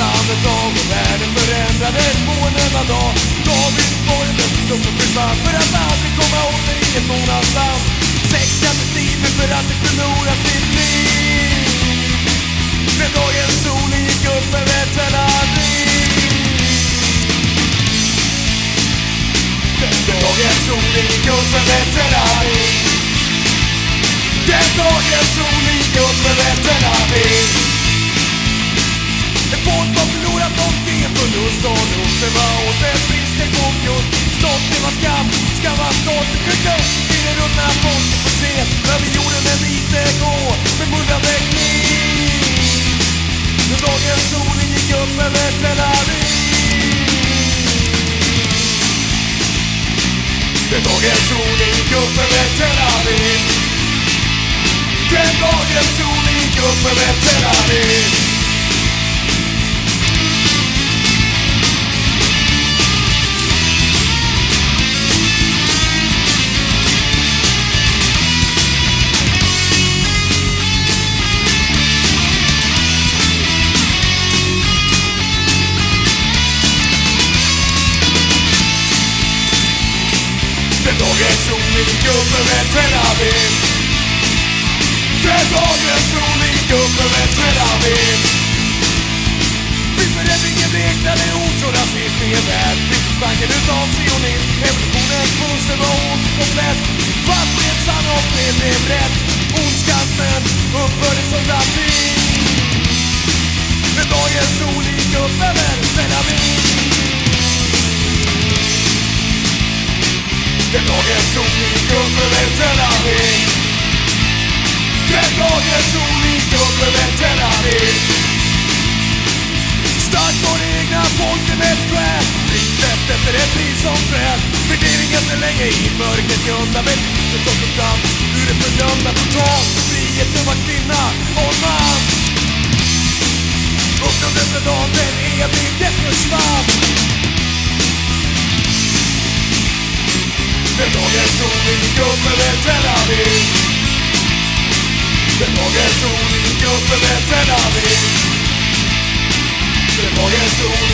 Landet av och världen förändrades. På en enda dag David Borg löste upp som försvann för att aldrig komma åter i ett månadsland Sex stil för att det förlora sitt liv. När dagens sol gick upp över Tel Aviv När dagens sol gick upp över just Stolthet var skam, skam var stolthet För upp i det ruttna folket får se Över jorden en lite gå med mullrande kniv När dagens solen gick upp över Tel Aviv. Den dagen solen gick upp över Tel Aviv. Den dagen solen gick upp över Tel Aviv. Dagens dagen solen med upp över Tel Aviv med dagen Finns gick upp Tel Aviv. Förändringen bleknade ord så rasism i en värld. Utav sionism Evolutionens pussel var komplett Fast med sann och fred blev rätt Den dagen solen gick upp över Tel Den dagen solen gick upp över Tel Aviv Starkt var det egna folkets själ Frisläppt efter ett liv som träd Förvirringen så länge i mörkret gömda Beviset som kom fram ur det fördömda Total för var kvinna och man Upprördes den dagen den evige försvann dagen solen gick upp över Tel Aviv. Den dagen solen gick upp över Tel Aviv. Den dagen solen gick upp